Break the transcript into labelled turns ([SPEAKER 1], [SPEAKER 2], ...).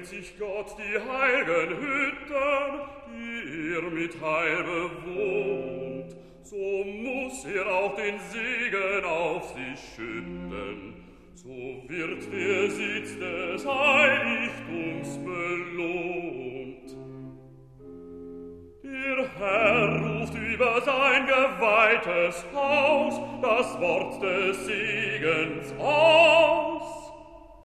[SPEAKER 1] wählt sich Gott die heiligen Hütten, die er mit Heil bewohnt, so muss er auch den Segen auf sie schütten, so wird der Sitz des Heiligtums belohnt. Der Herr ruft über sein geweihtes Haus das Wort des Segens aus,